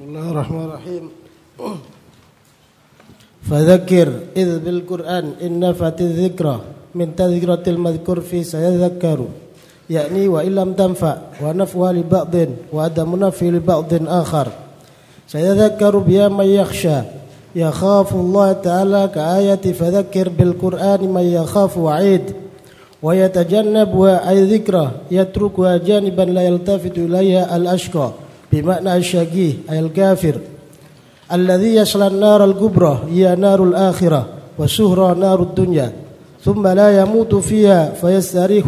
بسم الله الرحمن الرحيم. فذكر إذ بالقرآن إن نفعت الذكرى من تذكرة المذكور في سيذكر. يعني وإن لم تنفع ونفعها لبعض وعدم نفع لبعض آخر. سيذكر بها من يخشى. يخاف الله تعالى كآية فذكر بالقرآن من يخاف وعيد. ويتجنبها أي ذكرى. يتركها جانبا لا يلتفت إليها الأشقى. بمعنى الشقي أي الكافر. الذي يصل النار الكبرى هي نار الآخرة وسهرة نار الدنيا ثم لا يموت فيها فيستريح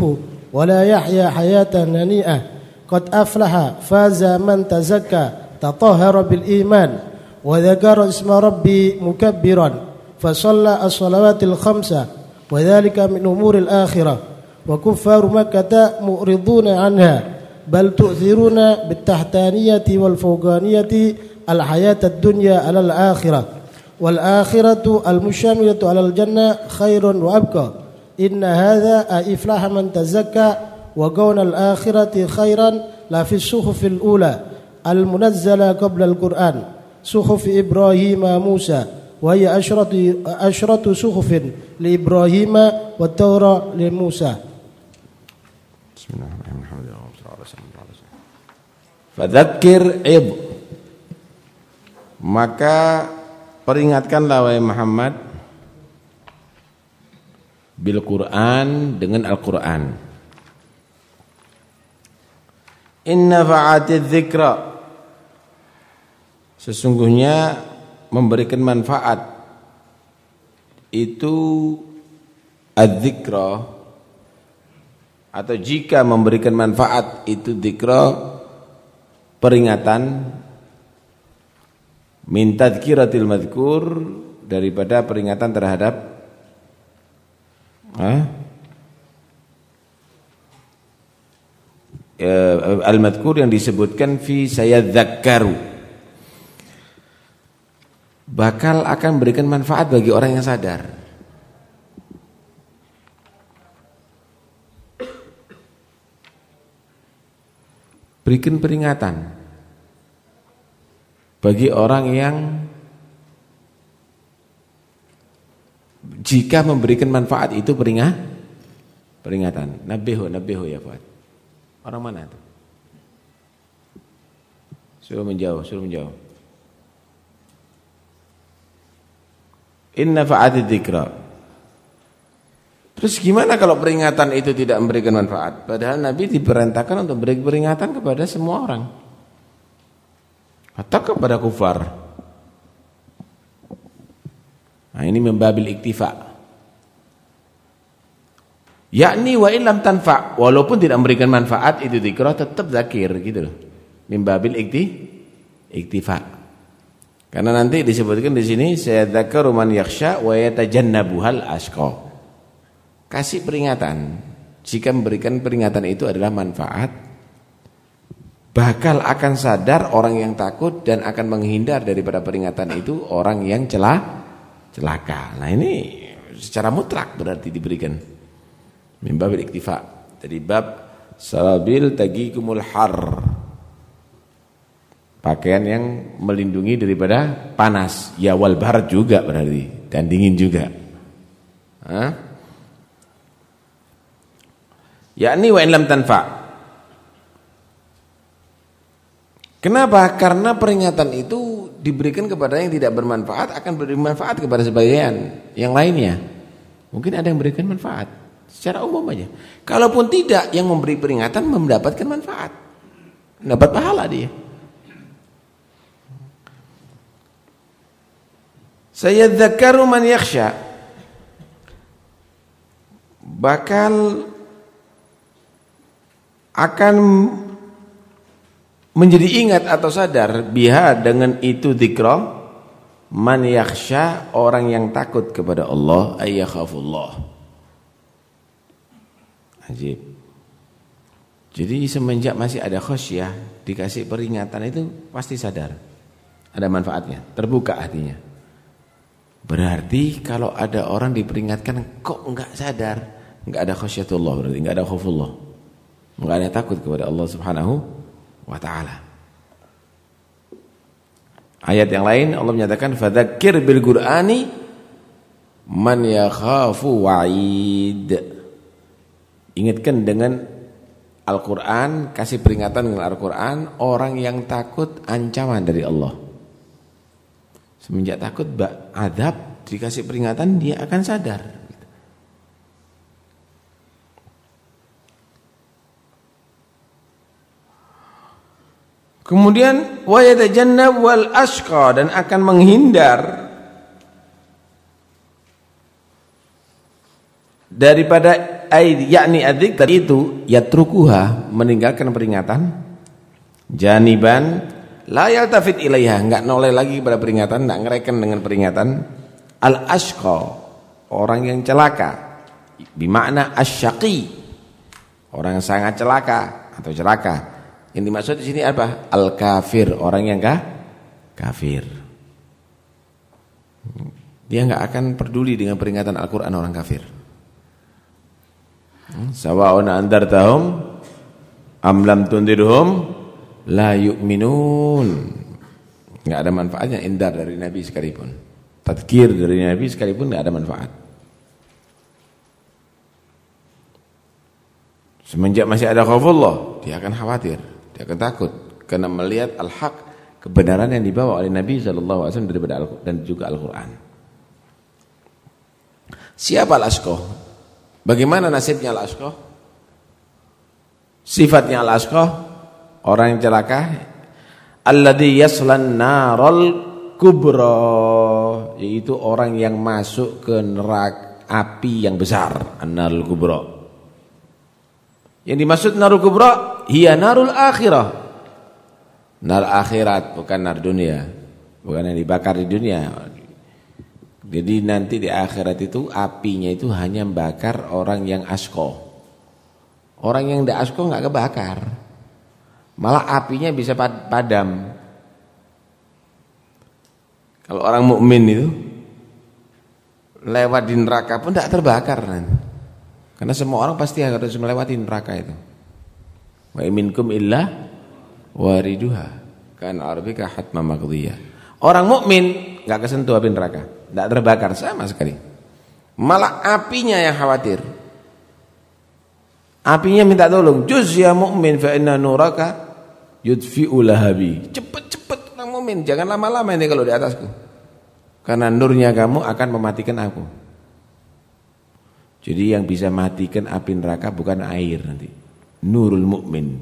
ولا يحيا حياة هنيئة. قد أفلح فاز من تزكى تطهر بالإيمان وذكر اسم ربي مكبرا فصلى الصلوات الخمسة وذلك من أمور الآخرة. وكفار مكة مؤرضون عنها. بل تؤثرون بالتحتانية والفوقانية الحياة الدنيا على الآخرة والآخرة المشاملة على الجنة خير وأبقى. إن هذا إفلاح من تزكى وكون الآخرة خيرا لا في الصحف الأولى المنزلة قبل القرآن صحف إبراهيم موسى وهي أشرة أشرة صحف لإبراهيم والتوراة لموسى. بسم الله Fadzakir id Maka peringatkanlah wahai Muhammad bil Quran dengan Al-Quran. Inna fa'atiz dzikra. Sesungguhnya memberikan manfaat. Itu adzikra atau jika memberikan manfaat itu dzikra peringatan min tadhkiratil madhkur daripada peringatan terhadap eh, al-madhkur yang disebutkan fi sayadzakkaru bakal akan memberikan manfaat bagi orang yang sadar. Berikan peringatan bagi orang yang jika memberikan manfaat itu peringat peringatan. Nabihu, nabihu ya Fuad. Orang mana itu? Suruh menjauh, suruh menjauh. Inna fa'ati dzikra. Terus gimana kalau peringatan itu tidak memberikan manfaat? Padahal Nabi diperintahkan untuk beri peringatan kepada semua orang. Atau kepada kufar. Nah ini membabil iktifa. Yakni wa illam tanfa, walaupun tidak memberikan manfaat itu dzikra tetap zakir gitu loh. Membabil ikti iktifa. Karena nanti disebutkan di sini sayadzakaru man yakhsha wa yatajannabuhal asqa. Kasih peringatan. Jika memberikan peringatan itu adalah manfaat, bakal akan sadar orang yang takut dan akan menghindar daripada peringatan itu orang yang celah celaka. Nah, ini secara mutlak berarti diberikan. Mimbabil iktifa. Jadi bab salabil tagikumul har pakaian yang melindungi daripada panas ya wal barat juga berarti dan dingin juga? Yakni wa lam tanfa. Kenapa? Karena peringatan itu diberikan kepada yang tidak bermanfaat akan beri manfaat kepada sebagian yang lainnya. Mungkin ada yang memberikan manfaat. Secara umum aja. Kalaupun tidak yang memberi peringatan mendapatkan manfaat. Dapat pahala dia. Sayadzakaru man yakhsha. Bakal akan menjadi ingat atau sadar biha dengan itu dzikra man yakhsha orang yang takut kepada Allah ayyakhafullah ajib. Jadi semenjak masih ada khasyah dikasih peringatan itu pasti sadar. Ada manfaatnya terbuka hatinya. Berarti kalau ada orang diperingatkan kok enggak sadar, enggak ada khasyatullah berarti enggak ada khaufullah. Enggak ada takut kepada Allah Subhanahu wa taala. Ayat yang lain Allah menyatakan fadzakir bil Qur'ani man yakhafu wa'id. Ingatkan dengan Al-Qur'an, kasih peringatan dengan Al-Qur'an orang yang takut ancaman dari Allah. Semenjak takut adab dikasih peringatan dia akan sadar. Kemudian wa yatajannab wal ashqa dan akan menghindar daripada aid yakni adzikr itu yatrukuha meninggalkan peringatan janiban la yaltafit ilaiha enggak noleh lagi pada peringatan enggak ngereken dengan peringatan al ashqa orang yang celaka bermakna asyaqi orang yang sangat celaka atau celaka yang dimaksud di sini apa? Al-kafir, orang yang kah? kafir. Dia enggak akan peduli dengan peringatan Al-Qur'an orang kafir. Hmm? Sawa'un andartahum am lam tundirhum la yu'minun. Enggak ada manfaatnya indar dari Nabi sekalipun. Tadkir dari Nabi sekalipun enggak ada manfaat. Semenjak masih ada khaufullah, dia akan khawatir. Dia akan takut karena melihat al-haq kebenaran yang dibawa oleh Nabi wasallam daripada Al dan juga Al-Qur'an. Siapa al-asqah? Bagaimana nasibnya al-asqah? Sifatnya al-asqah orang yang celaka alladzi yaslan naral kubra yaitu orang yang masuk ke neraka api yang besar an-narul kubra. Yang dimaksud narul kubra hiya narul akhirah. Nar akhirat bukan nar dunia. Bukan yang dibakar di dunia. Jadi nanti di akhirat itu apinya itu hanya membakar orang yang asko. Orang yang tidak asko nggak kebakar. Malah apinya bisa padam. Kalau orang mukmin itu lewat di neraka pun tidak terbakar nanti. Karena semua orang pasti harus melewati neraka itu. Wa minkum illa wariduha kan arbika hatma maqdiyah. Orang mukmin enggak kesentuh api neraka, enggak terbakar sama sekali. Malah apinya yang khawatir. Apinya minta tolong, "Juz ya mukmin fa inna nuraka yudfi'u lahabi." Cepat-cepat orang mukmin, jangan lama-lama ini kalau di atasku. Karena nurnya kamu akan mematikan aku. Jadi yang bisa matikan api neraka bukan air nanti nurul mukmin.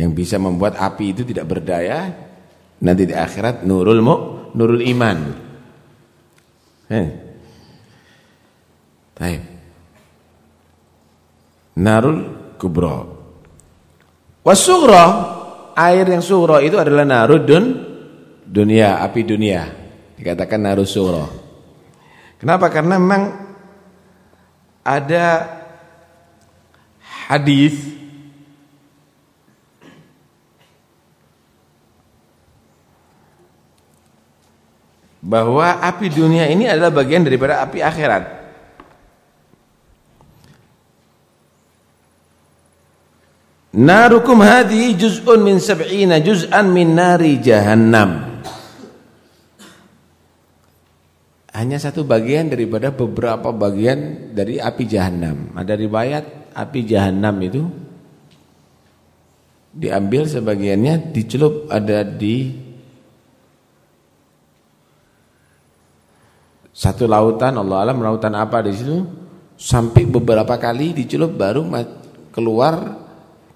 Yang bisa membuat api itu tidak berdaya nanti di akhirat nurul mu nurul iman. Eh. Narul kubro. Wasughra air yang sughra itu adalah narudun dunia api dunia. Dikatakan narus sughra. Kenapa? Karena memang ada hadis bahwa api dunia ini adalah bagian daripada api akhirat. Narukum hadhi juz'un min sab'ina juz'an min nari jahannam. Hanya satu bagian daripada beberapa bagian dari api jahanam. Ada riwayat api jahanam itu diambil sebagiannya dicelup ada di satu lautan Allah alam lautan apa di situ? Sampai beberapa kali dicelup baru keluar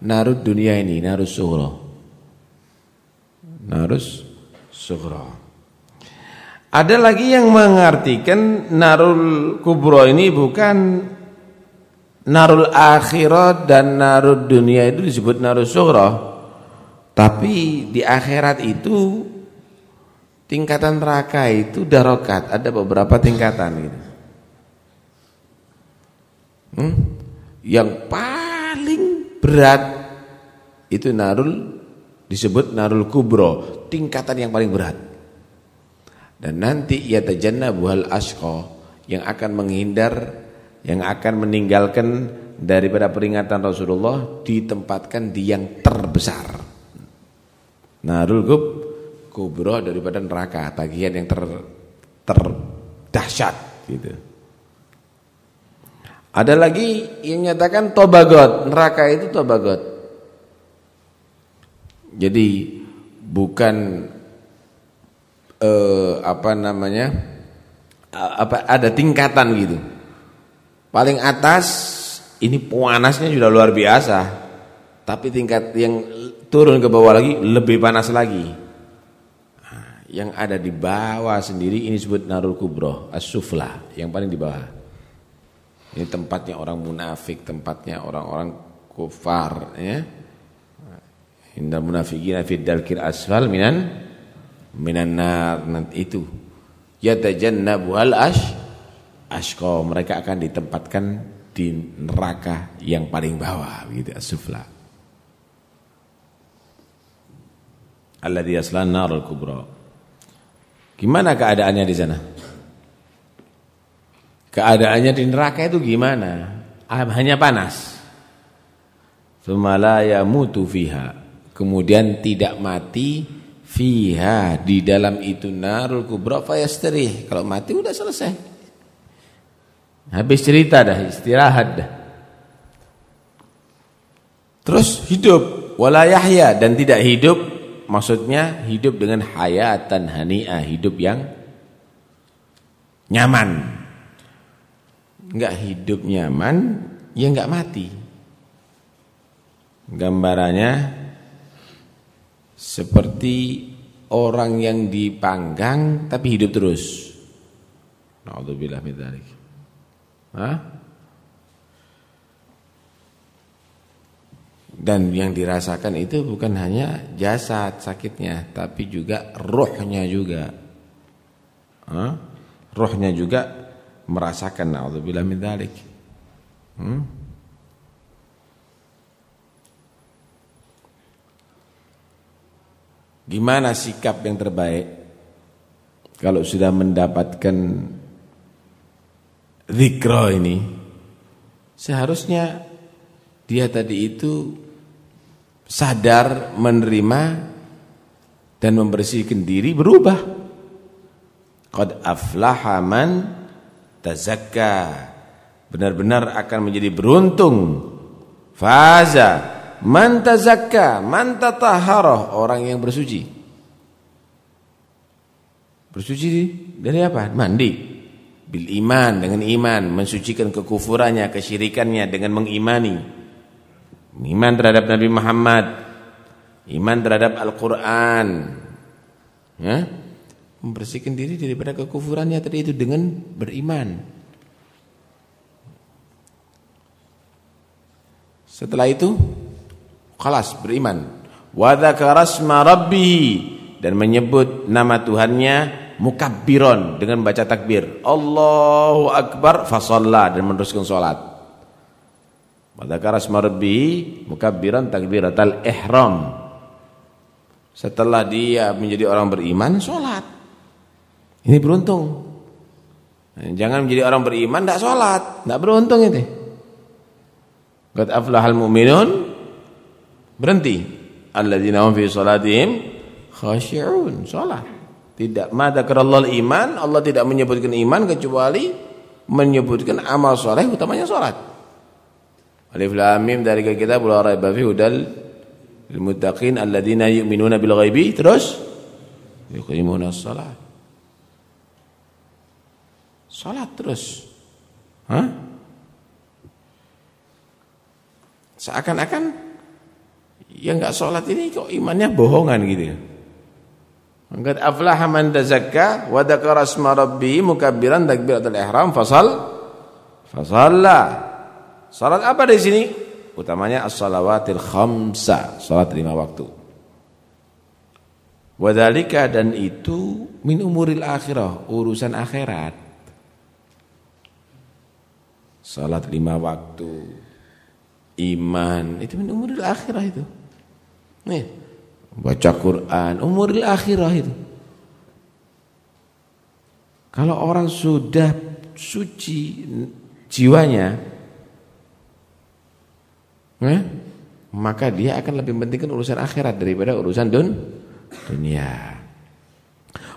narut dunia ini narus sughra. Narus sughra ada lagi yang mengartikan narul kubro ini bukan narul akhirat dan narul dunia itu disebut narul sughra. Tapi di akhirat itu tingkatan neraka itu darokat, ada beberapa tingkatan gitu. Hmm? Yang paling berat itu narul disebut narul kubro, tingkatan yang paling berat. Dan nanti ia buhal ashqa yang akan menghindar, yang akan meninggalkan daripada peringatan Rasulullah ditempatkan di yang terbesar. narul kub kubro daripada neraka, tagihan yang ter terdahsyat gitu. Ada lagi yang nyatakan tobagot, neraka itu tobagot. Jadi bukan eh, apa namanya? apa ada tingkatan gitu. Paling atas ini panasnya sudah luar biasa. Tapi tingkat yang turun ke bawah lagi lebih panas lagi. Nah, yang ada di bawah sendiri ini disebut narul kubro, as-sufla, yang paling di bawah. Ini tempatnya orang munafik, tempatnya orang-orang kufar ya. Innal munafiqina fid asfal minan minan nar nanti itu. Yatajannabu al ash ashqa. Mereka akan ditempatkan di neraka yang paling bawah gitu as-sufla. Alladhi yaslan narul kubra. Gimana keadaannya di sana? Keadaannya di neraka itu gimana? Hanya panas. Sumala yamutu fiha. Kemudian tidak mati fiha di dalam itu narul kubra fayasterih. Kalau mati udah selesai. Habis cerita dah, istirahat dah. Terus hidup wala yahya dan tidak hidup maksudnya hidup dengan hayatan hani'ah, hidup yang nyaman nggak hidup nyaman, ya nggak mati. Gambarannya seperti orang yang dipanggang tapi hidup terus. Nauzubillah min? Dan yang dirasakan itu bukan hanya jasad sakitnya, tapi juga rohnya juga. Hah? Rohnya juga merasakan naudzubillah min dzalik. Hmm? Gimana sikap yang terbaik kalau sudah mendapatkan zikra ini? Seharusnya dia tadi itu sadar menerima dan membersihkan diri berubah. Qad aflaha man tazakka benar-benar akan menjadi beruntung faza man tazakka man tatahharah orang yang bersuci. Bersuci dari apa? Mandi. Bil iman dengan iman. Mensucikan kekufurannya kesyirikannya dengan mengimani. Iman terhadap Nabi Muhammad. Iman terhadap Al-Qur'an. Ya? Membersihkan diri daripada kekufurannya tadi itu dengan beriman. Setelah itu kelas beriman. Wa dzakarasma dan menyebut nama Tuhannya mukabbiron dengan baca takbir. Allahu akbar fa dan meneruskan salat. Wa dzakarasma rabbihi mukabbiran takbiratal ihram. Setelah dia menjadi orang beriman, sholat. Ini beruntung. Jangan menjadi orang beriman tidak sholat, tidak beruntung itu. Qad aflahal mu'minun berhenti. Alladzina hum fi salatihim khashi'un. Salat. Tidak madzakarallahu iman, Allah tidak menyebutkan iman kecuali menyebutkan amal soleh utamanya salat. Alif lam mim dari kitab la raiba fi hudal lil muttaqin alladzina yu'minuna bil ghaibi terus yuqimuna shalah. Salat terus. Seakan-akan yang enggak salat ini kok imannya bohongan gitu. Qad aflaha man tazakka wa dzakara asma rabbi mukabbiran takbiratul ihram fasal fasalla. Salat apa di sini? Utamanya as-salawatil khamsa, salat lima waktu. Wadalika dan itu min umuril akhirah, urusan akhirat. Salat lima waktu Iman Itu min umuril akhirah itu Nih Baca Quran Umuril akhirah itu Kalau orang sudah suci jiwanya eh, Maka dia akan lebih pentingkan urusan akhirat Daripada urusan dun, dunia.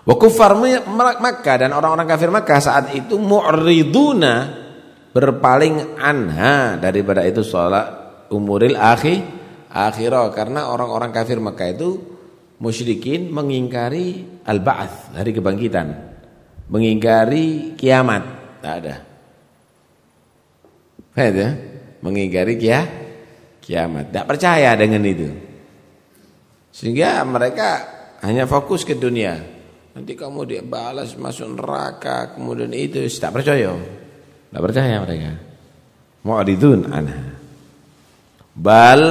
Wa kuffar Makkah dan orang-orang kafir Makkah saat itu mu'riduna berpaling anha daripada itu sholat umuril akhir akhirah karena orang-orang kafir Makkah itu musyrikin mengingkari al-ba'ats hari kebangkitan mengingkari kiamat tak ada Faham ya? Mengingkari kia, kiamat. Tak percaya dengan itu. Sehingga mereka hanya fokus ke dunia. Nanti kamu dia balas masuk neraka, kemudian itu tak percaya. Tak percaya mereka. Mu'ridun anha. Bal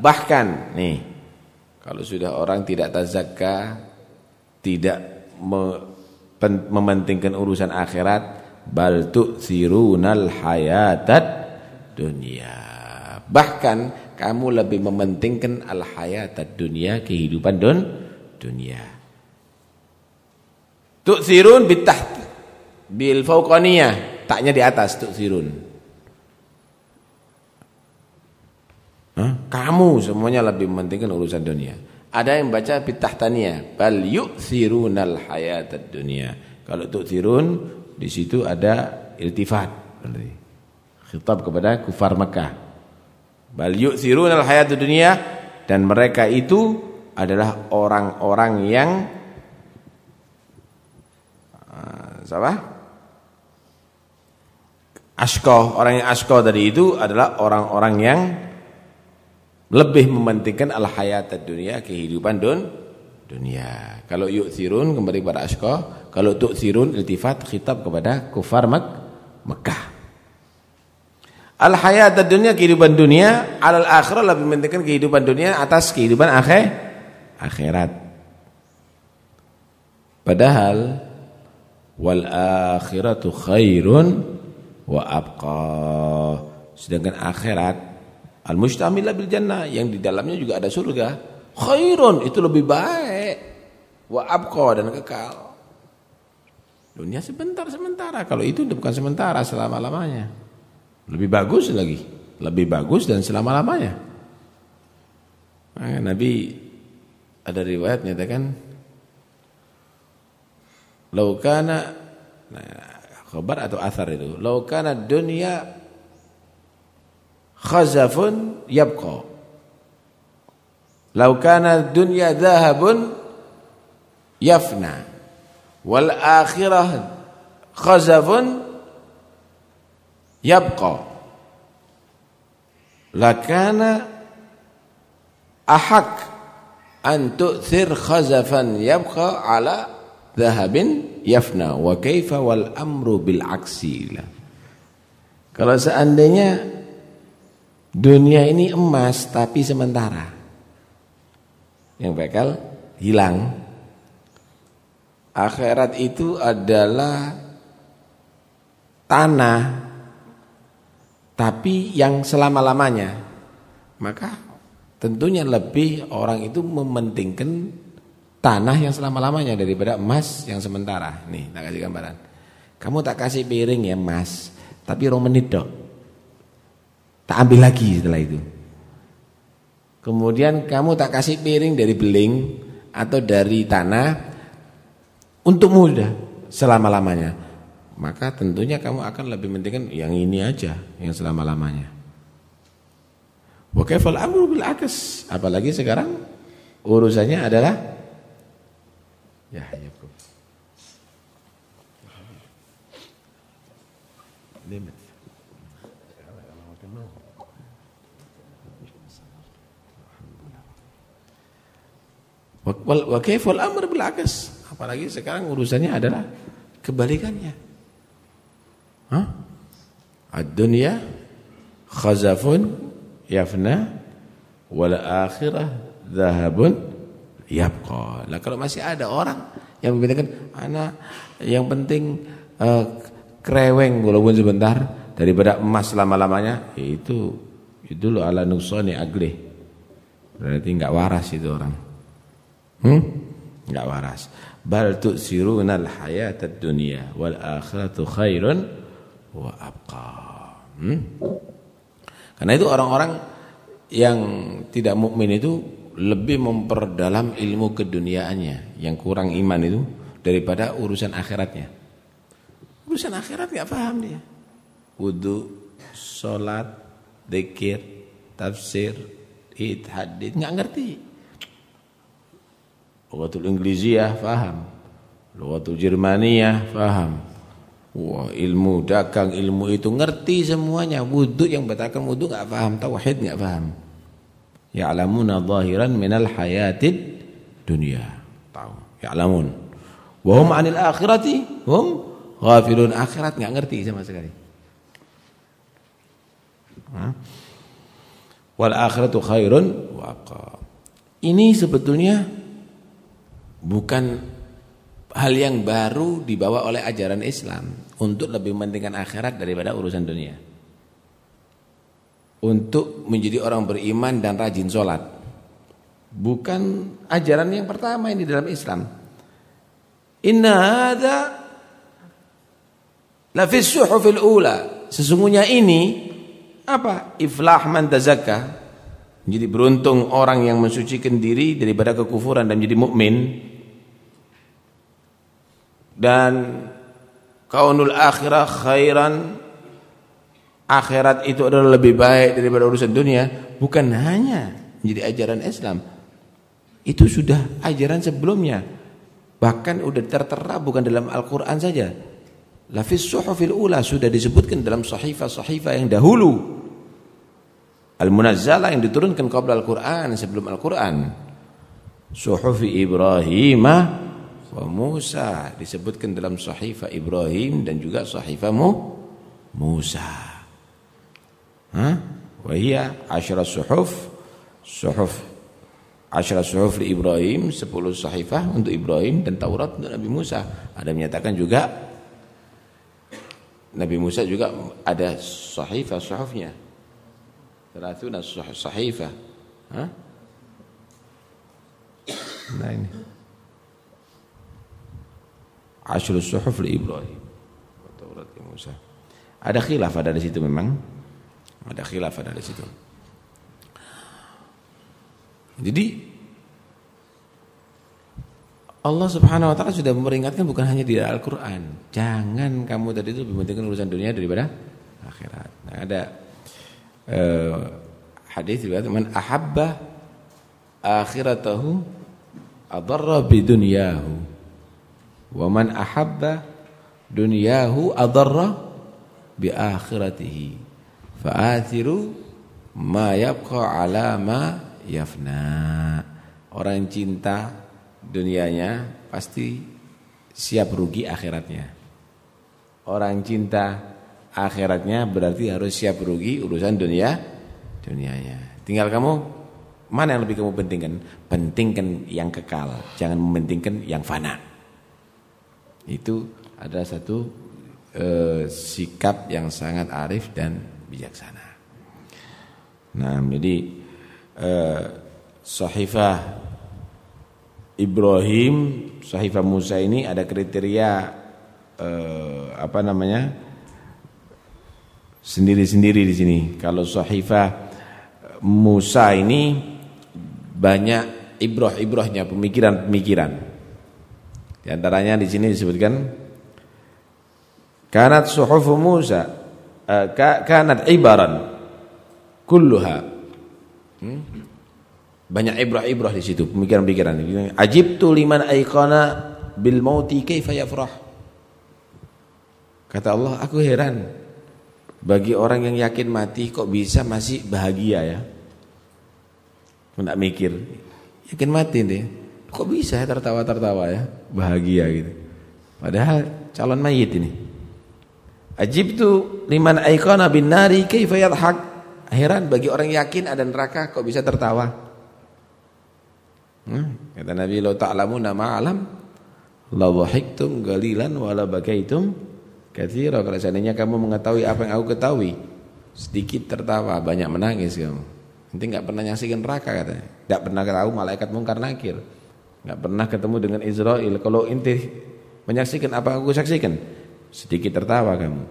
bahkan nih kalau sudah orang tidak tazakka, tidak mementingkan urusan akhirat, bal tu'thirunal hayatad dunia. Bahkan kamu lebih mementingkan al hayatad dunia, kehidupan don dunia. Tu'thirun bitaht bil fauqaniyah, taknya di atas tu'thirun. Hah? Kamu semuanya lebih mementingkan urusan dunia. Ada yang baca bitahtaniyah, bal yu'thirunal hayatad dunia. Kalau tu'thirun di situ ada iltifat berarti. Khitab kepada kufar Mekah. Bal yu'thiruna al-hayatud dunya dan mereka itu adalah orang-orang yang uh, siapa? Asko, orang yang asko dari itu adalah orang-orang yang lebih mementingkan al-hayatad dunia, kehidupan dun dunia. Kalau yu'thirun kembali kepada asko, kalau tu'thirun iltifat khitab kepada kufar Mek Mekah. Al hayat dunia kehidupan dunia, al akhirah lebih mementingkan kehidupan dunia atas kehidupan akhir akhirat. Padahal wal akhiratu khairun wa abqa. Sedangkan akhirat al mustamila bil jannah yang di dalamnya juga ada surga. Khairun itu lebih baik wa abqa dan kekal. Dunia sebentar-sementara. Kalau itu bukan sementara, selama-lamanya. Lebih bagus lagi. Lebih bagus dan selama-lamanya. Nah, Nabi ada riwayat nyatakan laukana nah, khabar atau asar itu laukana dunia khazafun yabqa laukana dunya dhahabun yafna wal akhirah khazafun yabqa lakana ahak an tu'thir khazafan yabqa ala dhahabin yafna wa kaifa wal amru bil aksi kalau seandainya dunia ini emas tapi sementara yang bakal hilang Akhirat itu adalah tanah tapi yang selama-lamanya. Maka tentunya lebih orang itu mementingkan tanah yang selama-lamanya daripada emas yang sementara. Nih, tak kasih gambaran. Kamu tak kasih piring ya emas, tapi rong menit. Tak ambil lagi setelah itu. Kemudian kamu tak kasih piring dari beling atau dari tanah untuk mudah selama-lamanya. Maka tentunya kamu akan lebih mentingkan yang ini aja yang selama-lamanya. Wa amru bil akas apalagi sekarang urusannya adalah ya ya limit wa kaifal amru bil akas Apalagi sekarang urusannya adalah kebalikannya. Hah? Ad-dunya khazafun yafna wal akhirah dhahabun yabqa. Lah kalau masih ada orang yang membedakan anak yang penting uh, kreweng walaupun sebentar daripada emas lama-lamanya itu itu lo ala nusani agli. Berarti enggak waras itu orang. Hmm? Enggak waras bal tu'siruna al-hayatad dunya wal akhiratu khairun wa abqa. Hmm? Karena itu orang-orang yang tidak mukmin itu lebih memperdalam ilmu keduniaannya yang kurang iman itu daripada urusan akhiratnya. Urusan akhirat nggak paham dia. Wudu, sholat, zikir, tafsir, id, hadith nggak ngerti. Lughatul Inggrisiyah paham. Lughatul Jermaniyah paham. Wah, ilmu dagang, ilmu itu ngerti semuanya. Wudu yang batalkan wudu nggak paham, tauhid nggak paham. Ya'lamuna zahiran minal hayatid dunia. Tahu, ya'lamun. Wa hum 'anil akhirati hum ghafilun. Akhirat nggak ngerti sama sekali. Wal akhiratu khairun wa Ini sebetulnya bukan hal yang baru dibawa oleh ajaran Islam untuk lebih mementingkan akhirat daripada urusan dunia. Untuk menjadi orang beriman dan rajin sholat. Bukan ajaran yang pertama ini dalam Islam. Inna hadha la fi suhufil ula. Sesungguhnya ini apa? Iflah man tazakka. Menjadi beruntung orang yang mensucikan diri daripada kekufuran dan menjadi mukmin dan kaunul akhirah khairan. Akhirat itu adalah lebih baik daripada urusan dunia. Bukan hanya menjadi ajaran Islam. Itu sudah ajaran sebelumnya. Bahkan sudah tertera bukan dalam Al-Quran saja. Lafis suhufil ula sudah disebutkan dalam sahifah-sahifah yang dahulu. Al-Munazzalah yang diturunkan qabla Al-Quran sebelum Al-Quran. Suhufi Ibrahimah wa Musa disebutkan dalam sahifah Ibrahim dan juga sahifah Musa. Hah? Wa hiya asyara suhuf suhuf asyara suhuf li Ibrahim 10 sahifah untuk Ibrahim dan Taurat untuk Nabi Musa. Ada menyatakan juga Nabi Musa juga ada sahifah suhufnya. 30 sahifah. Hah? Nah ini. Ashrul suhuf li Ibrahim. Taurat Musa. Ada khilaf ada di situ memang. Ada khilaf ada di situ. Jadi Allah Subhanahu wa taala sudah memperingatkan bukan hanya di Al-Qur'an. Jangan kamu tadi itu lebih urusan dunia daripada akhirat. Nah, ada uh, hadis riwayat man ahabba akhiratahu adarra bi dunyahu Wa man ahabba dunyahu adarra bi akhiratihi. Fa'athiru ma yabqa ala ma yafna. Orang cinta dunianya pasti siap rugi akhiratnya. Orang cinta akhiratnya berarti harus siap rugi urusan dunia dunianya. Tinggal kamu mana yang lebih kamu pentingkan? Pentingkan yang kekal, jangan mementingkan yang fana. Itu adalah satu eh, sikap yang sangat arif dan bijaksana. Nah, jadi eh, sahifah Ibrahim, sahifah Musa ini ada kriteria eh, apa namanya? sendiri-sendiri di sini. Kalau sahifah Musa ini banyak ibroh-ibrohnya, pemikiran-pemikiran. Antaranya di sini disebutkan kanat suhufu Musa uh, kanat ibaran kulluha. Hmm? Banyak ibrah-ibrah di situ, pemikiran-pemikiran. Ajibtu liman aikana bil mauti kaifa yafrah. Kata Allah, aku heran bagi orang yang yakin mati kok bisa masih bahagia ya. Tidak mikir, yakin mati deh. Kok bisa ya tertawa-tertawa ya? Bahagia gitu. Padahal calon mayit ini. Ajibtu liman aikana bin nari kaifa yadhak. Heran bagi orang yakin ada neraka kok bisa tertawa. Hmm, kata Nabi lo ta'lamuna ma'alam la dhahiktum galilan wa la bakaitum katsira. Kalau seandainya kamu mengetahui apa yang aku ketahui, sedikit tertawa, banyak menangis kamu. Nanti enggak pernah nyaksikan neraka katanya. Enggak pernah tahu malaikat mungkar nakir. Enggak pernah ketemu dengan Israel. Kalau inti menyaksikan apa aku saksikan, sedikit tertawa kamu.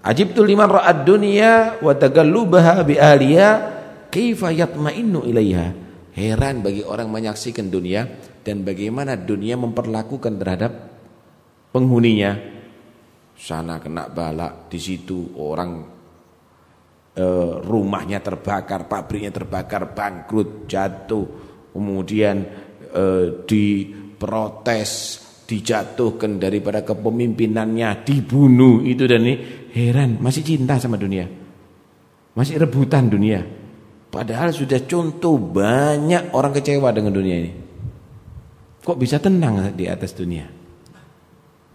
Ajibtu liman ra'ad dunya wa tagallubaha bi ahliha kaifa yatma'innu ilaiha. Heran bagi orang menyaksikan dunia dan bagaimana dunia memperlakukan terhadap penghuninya. Sana kena balak, di situ orang e, rumahnya terbakar, pabriknya terbakar, bangkrut, jatuh, kemudian e, diprotes, dijatuhkan daripada kepemimpinannya, dibunuh itu dan ini heran masih cinta sama dunia, masih rebutan dunia. Padahal sudah contoh banyak orang kecewa dengan dunia ini. Kok bisa tenang di atas dunia?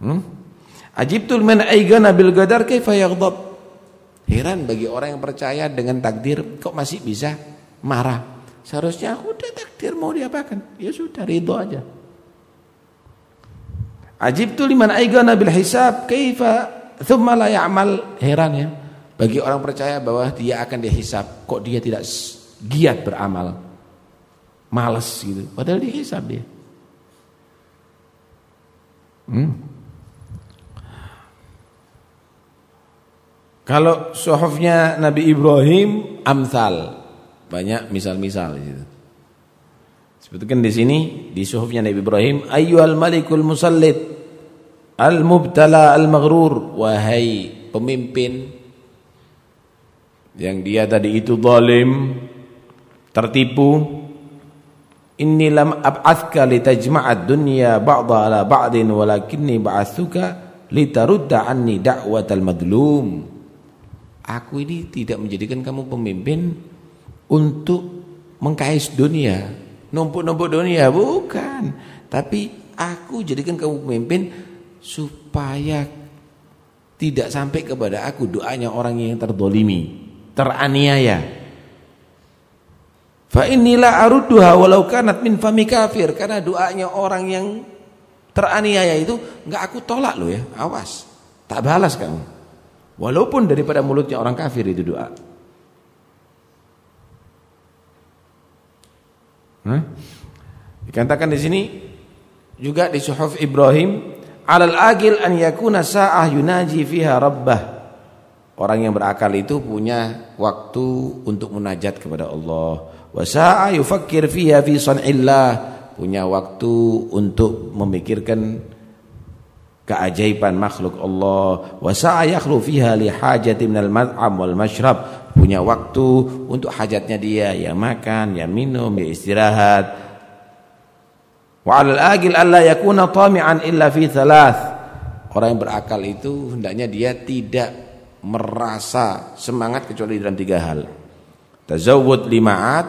Hmm? Ajibtul man aigana bil qadar kaifa? Heran bagi orang yang percaya dengan takdir kok masih bisa marah. Seharusnya aku udah takdir mau diapakan? Ya sudah ridho aja. Ajibtul liman aigana bil hisab kaifa thumma la ya'mal? Heran ya. Bagi orang percaya bahwa dia akan dihisab, kok dia tidak giat beramal? Males gitu. Padahal dihisab dia. Hmm. Kalau suhufnya Nabi Ibrahim amsal banyak misal-misal gitu. Sebutkan di sini di suhufnya Nabi Ibrahim ayyuhal malikul musallid al mubtala al maghrur wahai pemimpin yang dia tadi itu zalim tertipu inni lam ab'athka litajma'ad dunya ba'dha ala ba'din walakinni ba'athuka litarudda anni da'watal madlum Aku ini tidak menjadikan kamu pemimpin untuk mengkais dunia, numpuk-numpuk dunia, bukan. Tapi aku jadikan kamu pemimpin supaya tidak sampai kepada aku doanya orang yang terdolimi, teraniaya. Fa inilah arudduha walau kanat min fami kafir karena doanya orang yang teraniaya itu enggak aku tolak loh ya, awas. Tak balas kamu. Walaupun daripada mulutnya orang kafir itu doa. Hah? Dikatakan di sini juga di suhuf Ibrahim, alal agil an yakuna sa'ah yunaji fiha rabbah. Orang yang berakal itu punya waktu untuk munajat kepada Allah. Wa sa'a yufakkir fiha fi san'illah, punya waktu untuk memikirkan keajaiban makhluk Allah wa sa'yakhlu fiha li hajati minal mat'am wal mashrab punya waktu untuk hajatnya dia ya makan ya minum ya istirahat. Wa 'alal agil alla yakuna tami'an illa fi thalath. Orang yang berakal itu hendaknya dia tidak merasa semangat kecuali dalam tiga hal. Tazawwud lima'at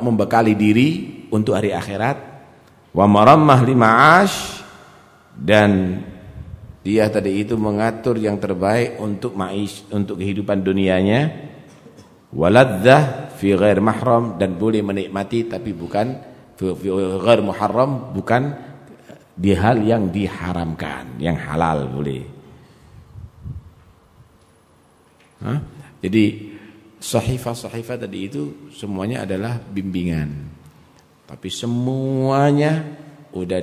membekali diri untuk hari akhirat. Wa marammah lima'ash dan dia tadi itu mengatur yang terbaik untuk ma'is untuk kehidupan dunianya. Waladzah fi ghair mahram dan boleh menikmati tapi bukan fi ghair muharram bukan di hal yang diharamkan yang halal boleh. Hah? jadi sahifah-sahifah tadi itu semuanya adalah bimbingan. Tapi semuanya udah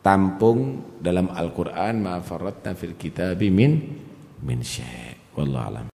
ditampung dalam Al-Qur'an ma farratna fil kitabi min min syai' wallahu alam